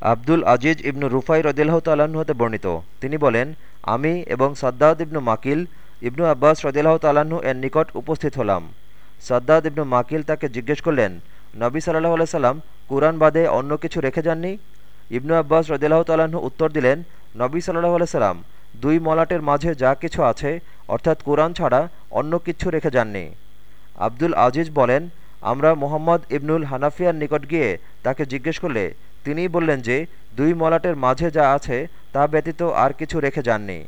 আব্দুল আজিজ ইবনু রুফাই রদিল্লাহ হতে বর্ণিত। তিনি বলেন, আমি এবং সাদ্দাদ ইবনু মাকিল ইবনু আব্বাস রদিল্লাহ তাল্লাহ্ন এর নিকট উপস্থিত হলাম। সাদ্দাদ ইবনু মাকিল তাকে জিজ্ঞেস করলেন, নবী সাল্লাহ আলাই সাল্লাম কুরআন বাদে অন্য কিছু রেখে যাননি? ইবনু আব্বাস রদিল্লাহ তাল্লাহ্ন উত্তর দিলেন, নবী সাল্লাহ আলাই সাল্লাম দুই মলাটের মাঝে যা কিছু আছে, অর্থাৎ কোরআন ছাড়া অন্য কিছু রেখে যাননি। আব্দুল আজিজ বলেন, আমরা মোহাম্মদ ইবনুল হানাফিয়ার নিকট গিয়ে তাকে জিজ্ঞেস করলে তিনিই বললেন যে দুই মলাটের মাঝে যা আছে তা ব্যতীত আর কিছু রেখে যাননি।